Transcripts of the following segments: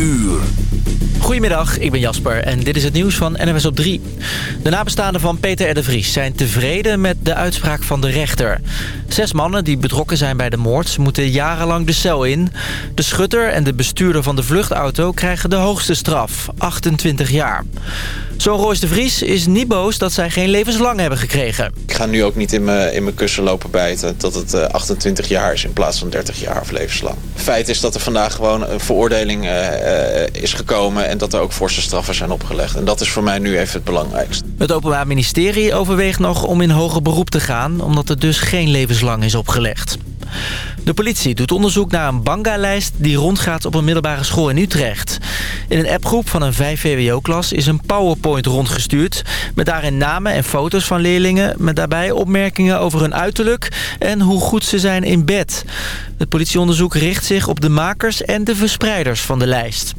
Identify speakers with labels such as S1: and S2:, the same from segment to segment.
S1: uur.
S2: Goedemiddag, ik ben Jasper en dit is het nieuws van NWS op 3. De nabestaanden van Peter R. de Vries zijn tevreden met de uitspraak van de rechter. Zes mannen die betrokken zijn bij de moord moeten jarenlang de cel in. De schutter en de bestuurder van de vluchtauto krijgen de hoogste straf, 28 jaar. Zo'n Royce de Vries is niet boos dat zij geen levenslang hebben gekregen.
S3: Ik ga nu ook niet in mijn, kussen lopen bijten dat het 28 jaar is in plaats van 30 jaar of levenslang. Feit is dat er vandaag gewoon een veroordeling uh, is gekomen en dat er ook forse straffen zijn opgelegd. En dat is voor mij nu even het belangrijkste.
S2: Het Openbaar Ministerie overweegt nog om in hoger beroep te gaan... omdat er dus geen levenslang is opgelegd. De politie doet onderzoek naar een banga-lijst die rondgaat op een middelbare school in Utrecht. In een appgroep van een 5 VWO-klas is een PowerPoint rondgestuurd... met daarin namen en foto's van leerlingen... met daarbij opmerkingen over hun uiterlijk en hoe goed ze zijn in bed. Het politieonderzoek richt zich op de makers en de verspreiders van de lijst.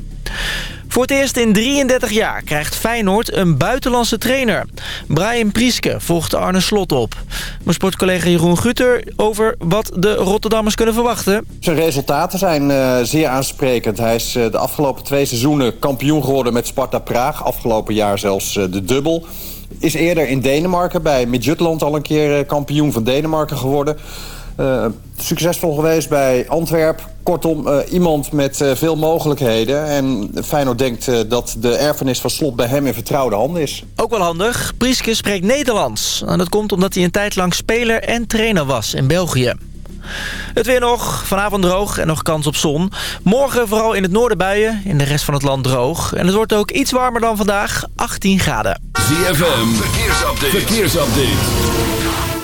S2: Voor het eerst in 33 jaar krijgt Feyenoord een buitenlandse trainer. Brian Prieske volgt Arne Slot op. Mijn sportcollega Jeroen Gutter over wat de Rotterdammers kunnen verwachten.
S4: Zijn resultaten zijn uh, zeer aansprekend. Hij is uh, de afgelopen twee seizoenen kampioen geworden met Sparta Praag. Afgelopen jaar zelfs uh, de dubbel. Is eerder in Denemarken bij Midtjutland al een keer kampioen van Denemarken geworden. Uh, succesvol geweest bij Antwerp. Kortom, uh, iemand met uh, veel mogelijkheden. En Feyenoord denkt dat de erfenis van Slot bij hem in vertrouwde handen is.
S2: Ook wel handig, Prieske spreekt Nederlands. En dat komt omdat hij een tijd lang speler en trainer was in België. Het weer nog, vanavond droog en nog kans op zon. Morgen vooral in het noorden buien, in de rest van het land droog. En het wordt ook iets warmer dan vandaag, 18 graden.
S1: ZFM, verkeersupdate. verkeersupdate.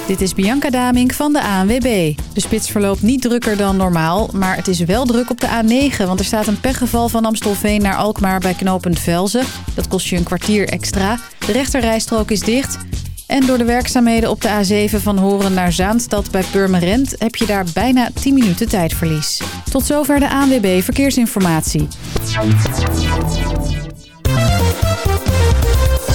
S5: Dit is Bianca Damink van de ANWB. De spits verloopt niet drukker dan normaal, maar het is wel druk op de A9... want er staat een pechgeval van Amstelveen naar Alkmaar bij knooppunt Velzen. Dat kost je een kwartier extra. De rechterrijstrook is dicht. En door de werkzaamheden op de A7 van Horen naar Zaanstad bij Purmerend... heb je daar bijna 10 minuten tijdverlies. Tot zover de ANWB Verkeersinformatie.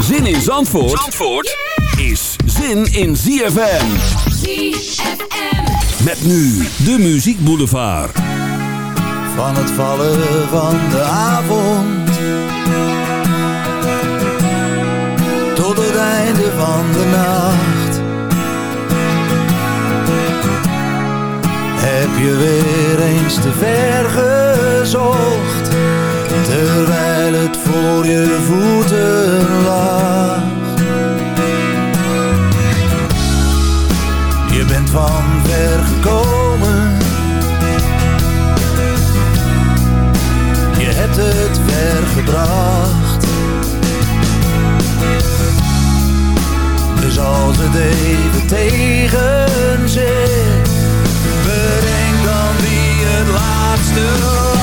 S1: Zin in Zandvoort, Zandvoort is zin in ZFM.
S6: ZFM.
S1: Met nu de Muziek Boulevard.
S7: Van het vallen van de avond tot het einde van de nacht. Heb je weer eens te ver gezocht, terwijl het voor je voeten lag. Je bent van ver gekomen, je hebt het ver gebracht. Dus als het even tegen zit, bedenk dan wie het laatste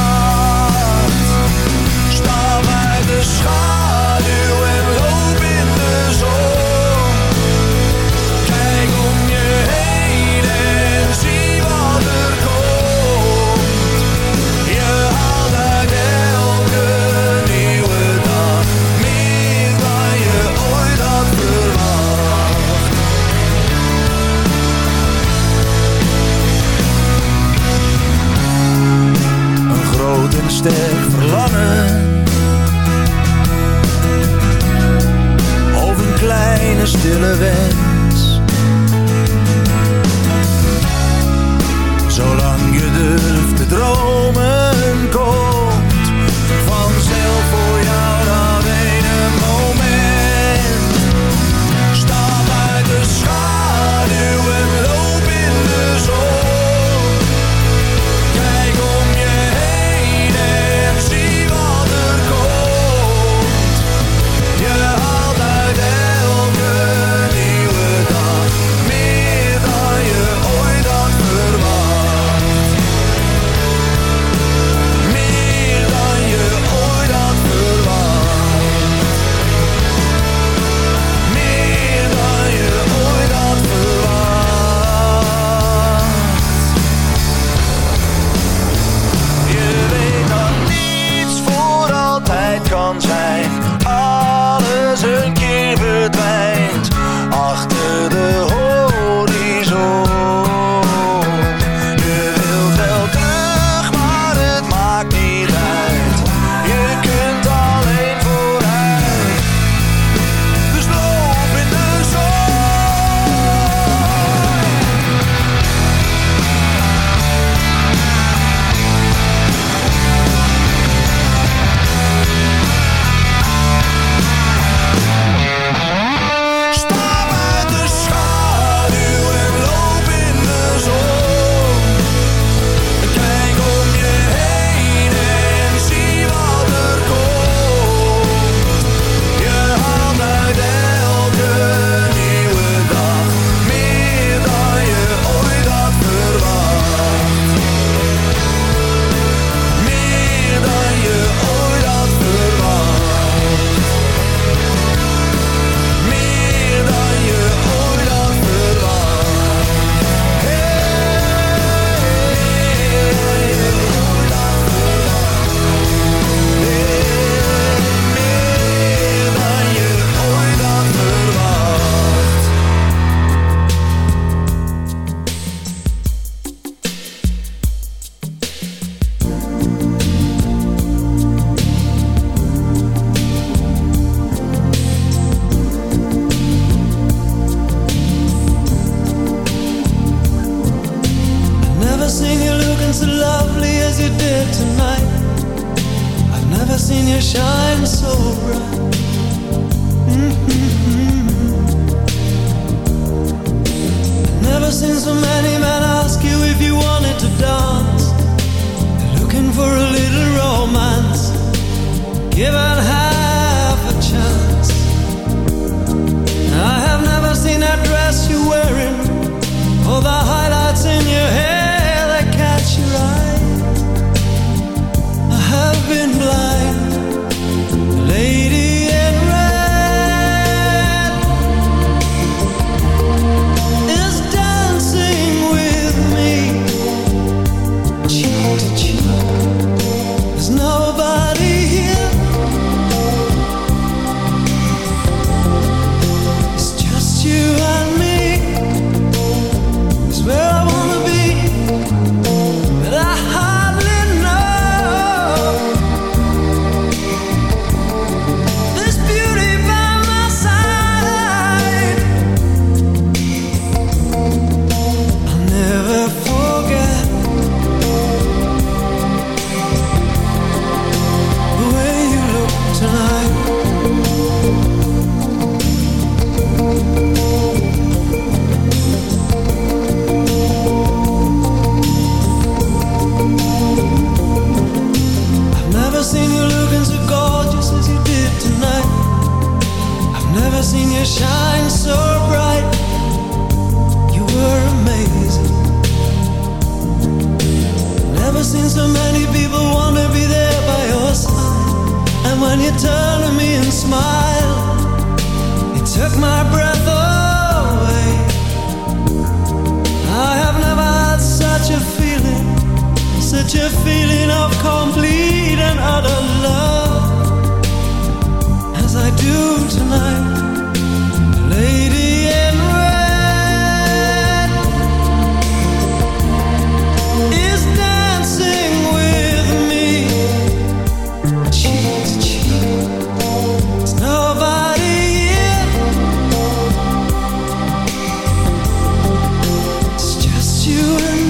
S8: you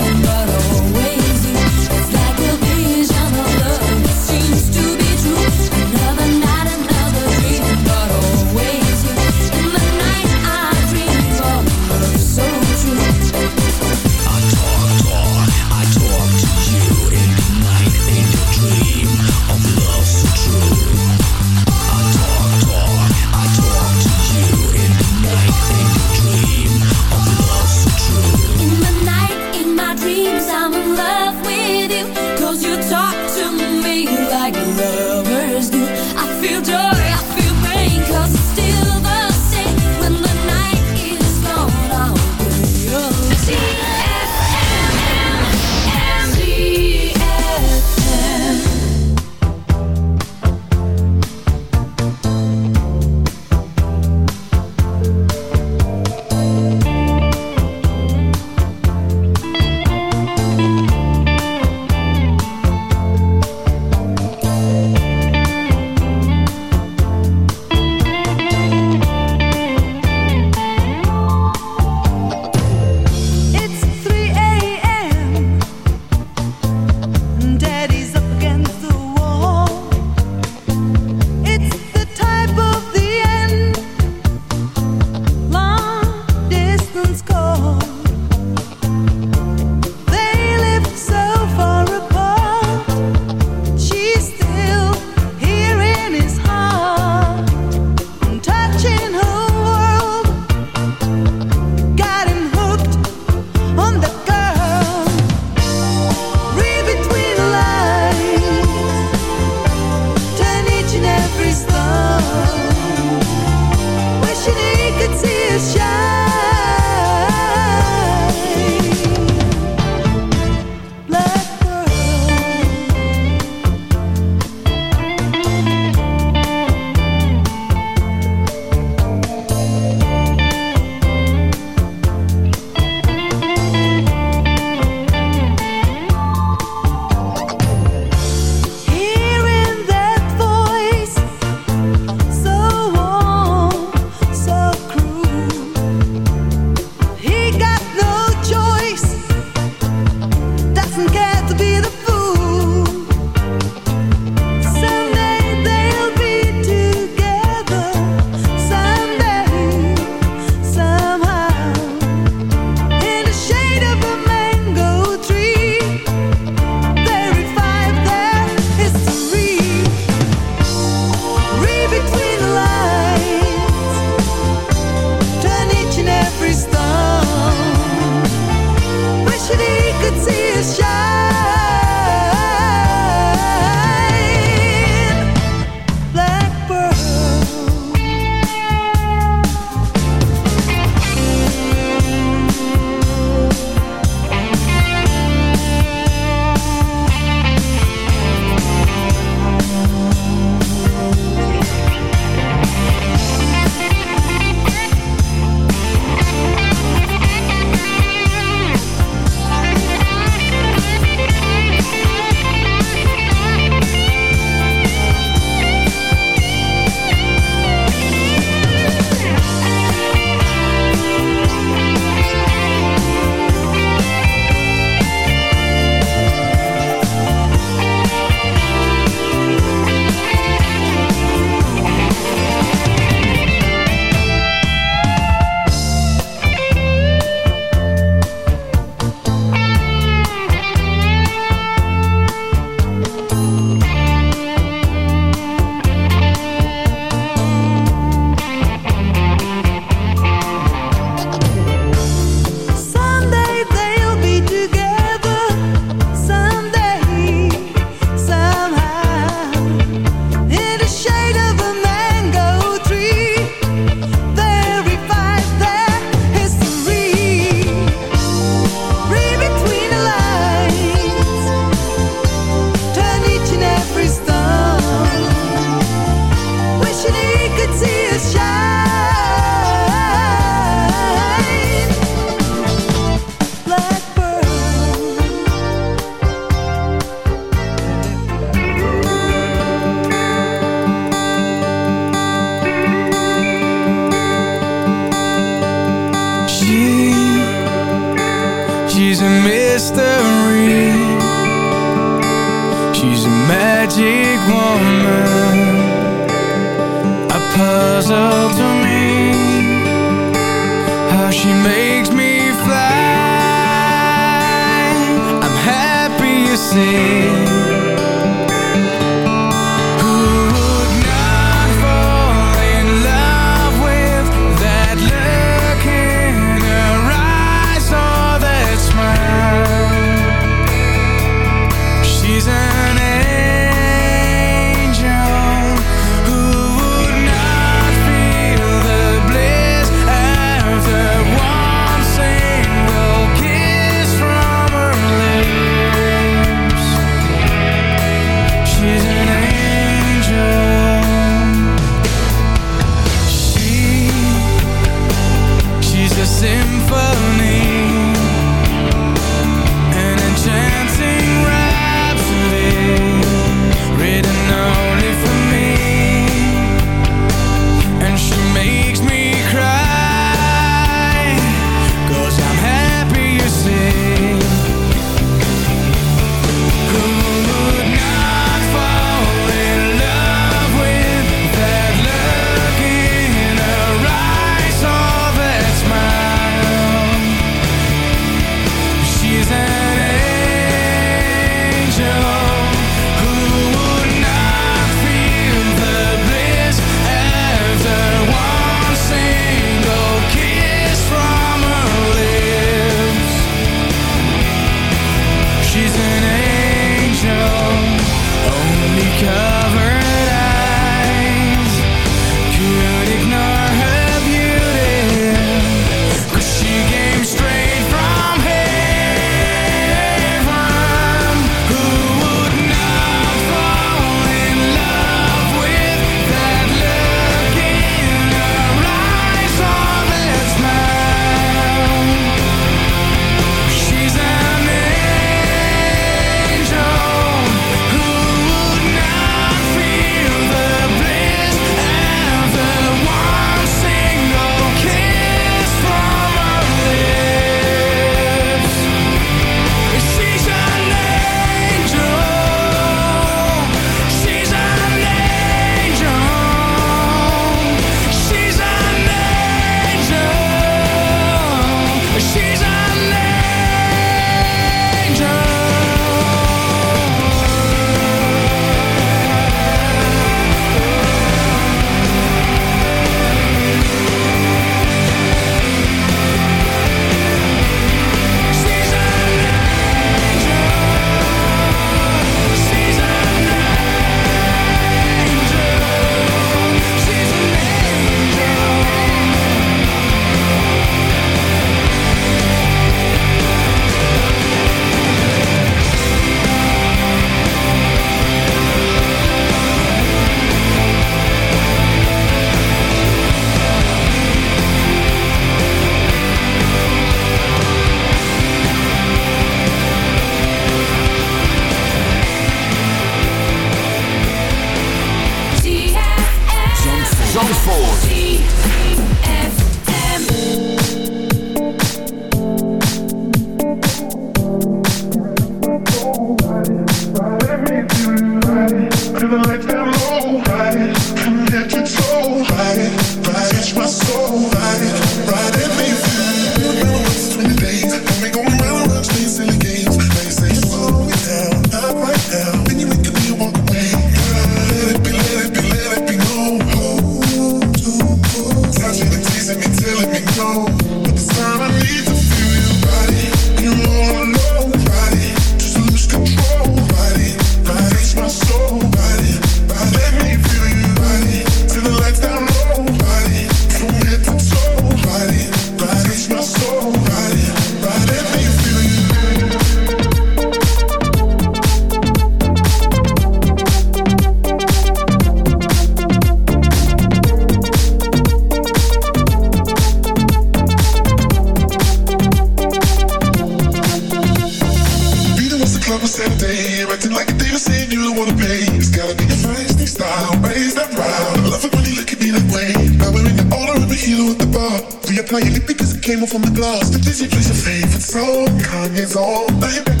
S8: lost, did you play your
S9: favorite song? Kanye's on, baby.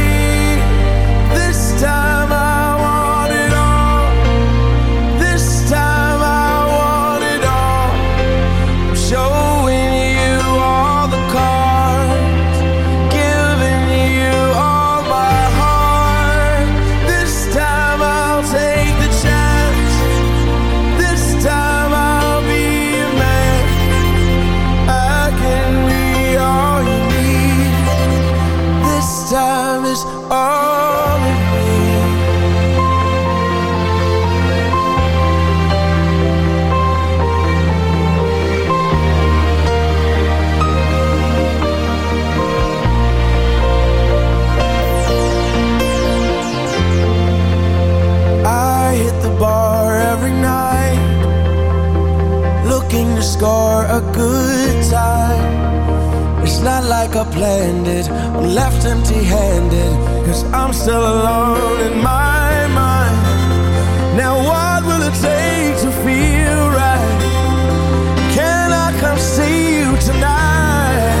S10: I'm left empty handed, cause I'm still alone in my mind. Now, what will it take to feel right? Can I come see you tonight?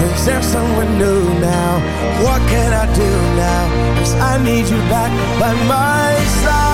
S10: Cause there's someone new now. What can I do now? Cause I need you back by my side.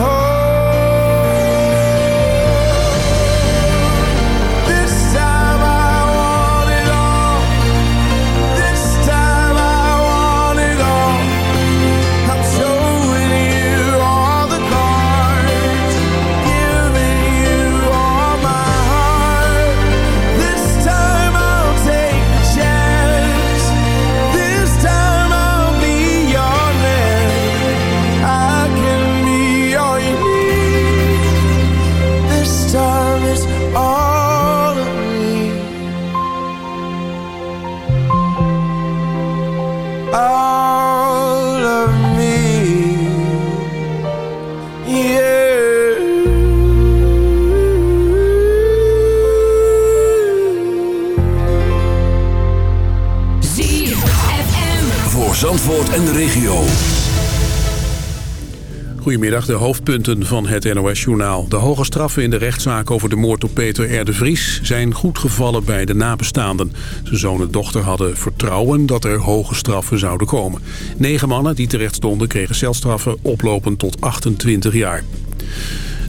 S11: Goedemiddag, de hoofdpunten van het NOS-journaal. De hoge straffen in de rechtszaak over de moord op Peter R. de Vries... zijn goed gevallen bij de nabestaanden. Zijn zoon en dochter hadden vertrouwen dat er hoge straffen zouden komen. Negen mannen die terecht stonden kregen celstraffen oplopend tot 28 jaar.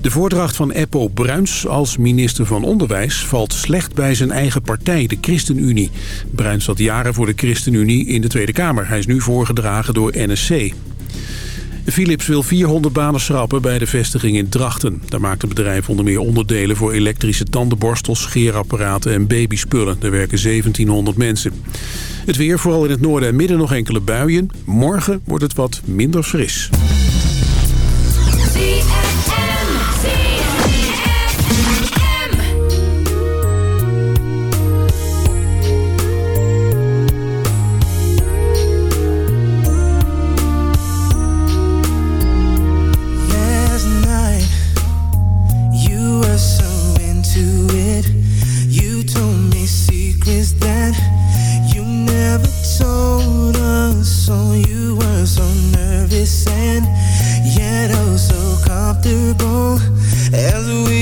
S11: De voordracht van Eppo Bruins als minister van Onderwijs valt slecht bij zijn eigen partij, de ChristenUnie. Bruins zat jaren voor de ChristenUnie in de Tweede Kamer. Hij is nu voorgedragen door NSC. Philips wil 400 banen schrappen bij de vestiging in Drachten. Daar maakt het bedrijf onder meer onderdelen voor elektrische tandenborstels, scheerapparaten en babyspullen. Er werken 1700 mensen. Het weer, vooral in het noorden en midden nog enkele buien. Morgen wordt het wat minder fris.
S8: Comfortable as we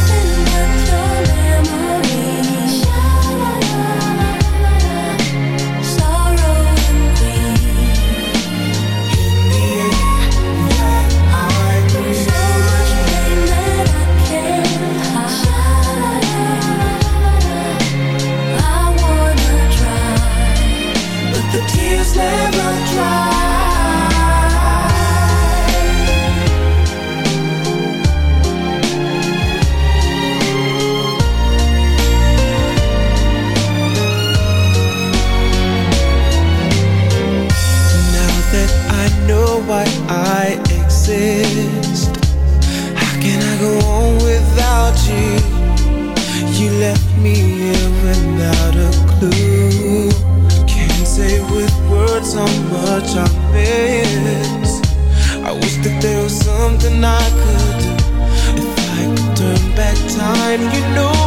S10: How much I miss. I wish that there was something I could do. If I could turn back time, you know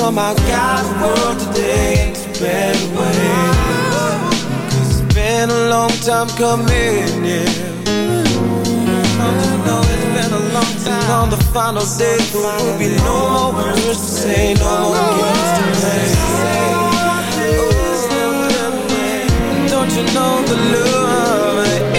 S10: somehow guide the world today a better way. Cause it's been a long time coming, yeah. Don't you know it's been a long time. And on the final day, there will be no more words to say, no more games to play. Oh, Don't you know the love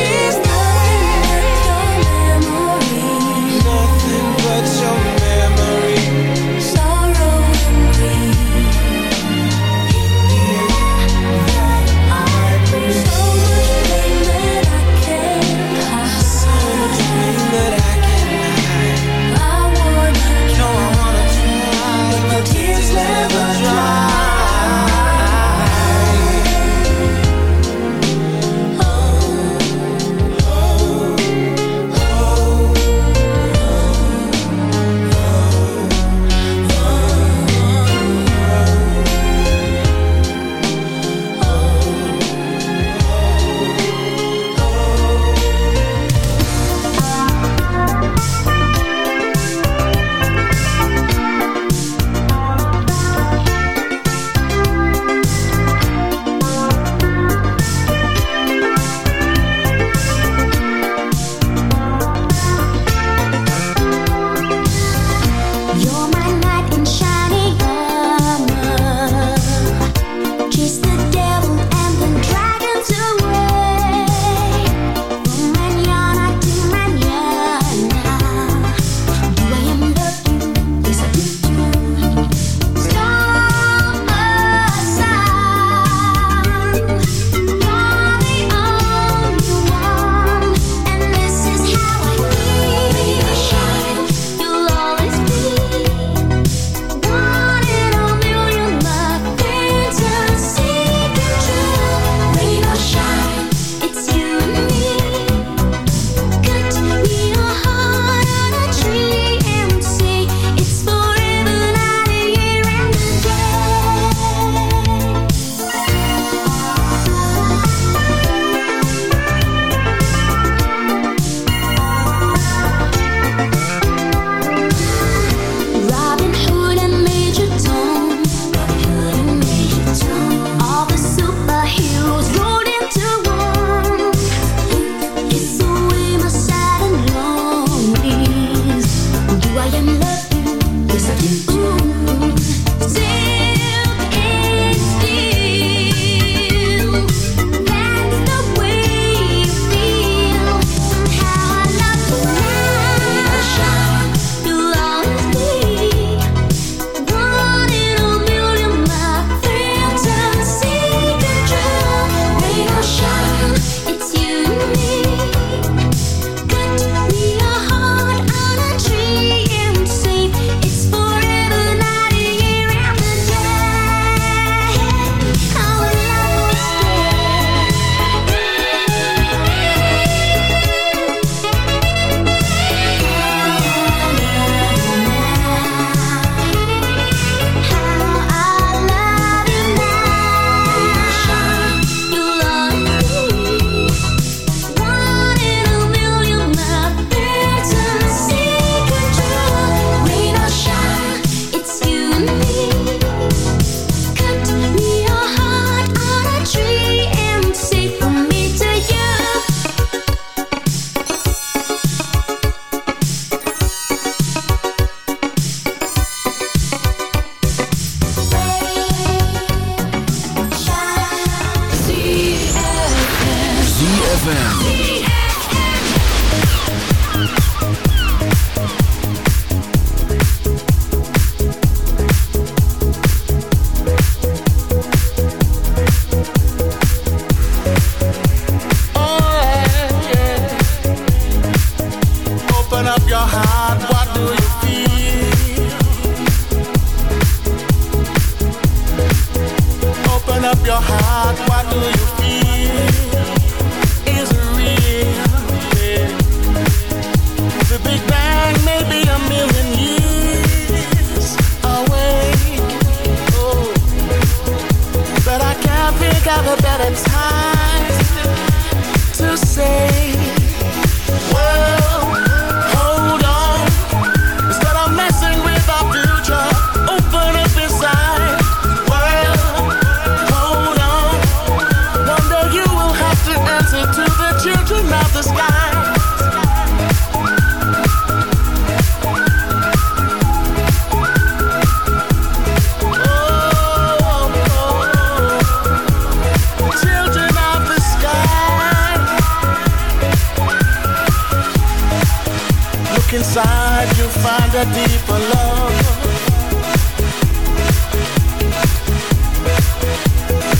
S12: inside, you'll find a deeper love.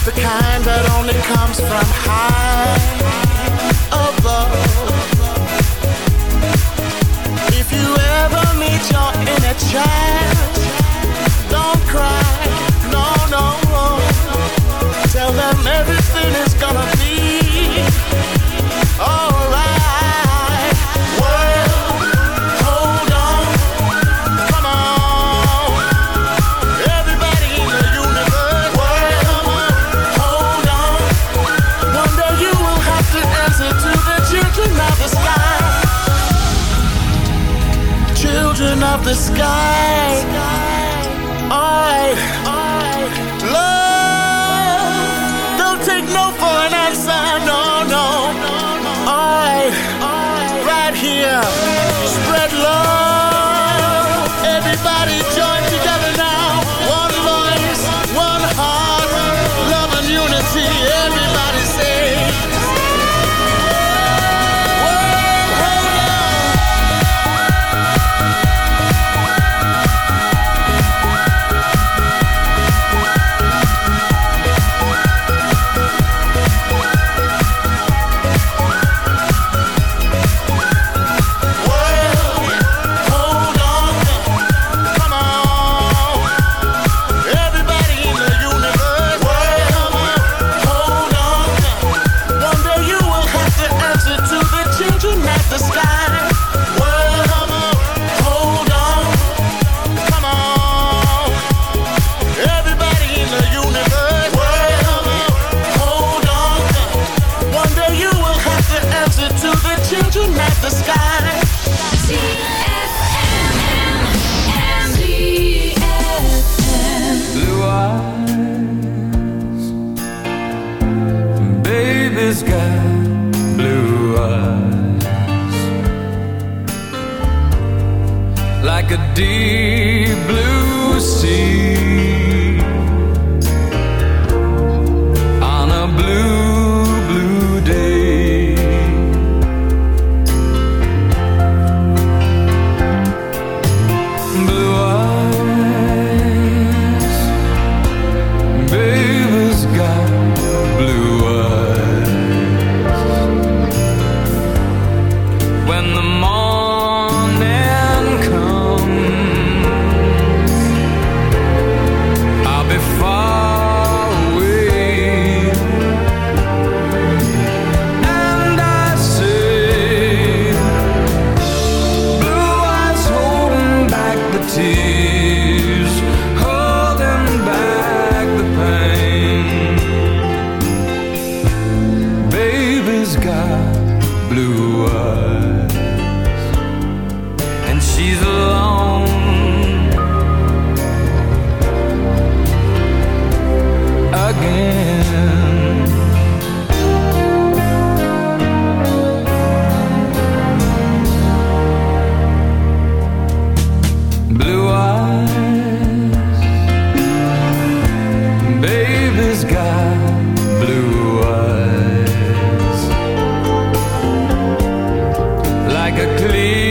S12: The kind that only comes from high above. If you ever meet your inner child. sky.
S13: like a clear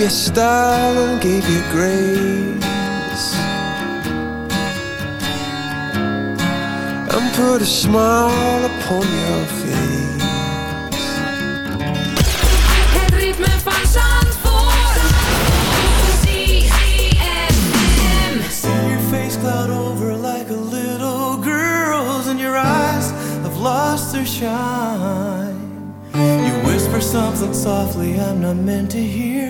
S10: you style and gave you grace and put a smile upon your face.
S14: Het ritme van Zandvoort. ZFM.
S8: See your face cloud over like a little girl's, and your eyes have lost their shine. You whisper something softly I'm not meant to hear.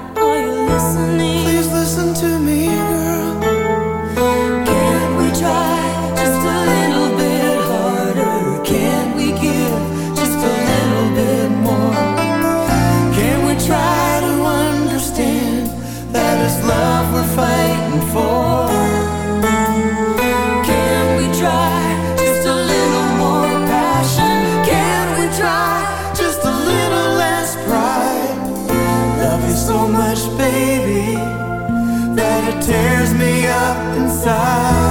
S8: love you so much, baby, that it tears me up inside.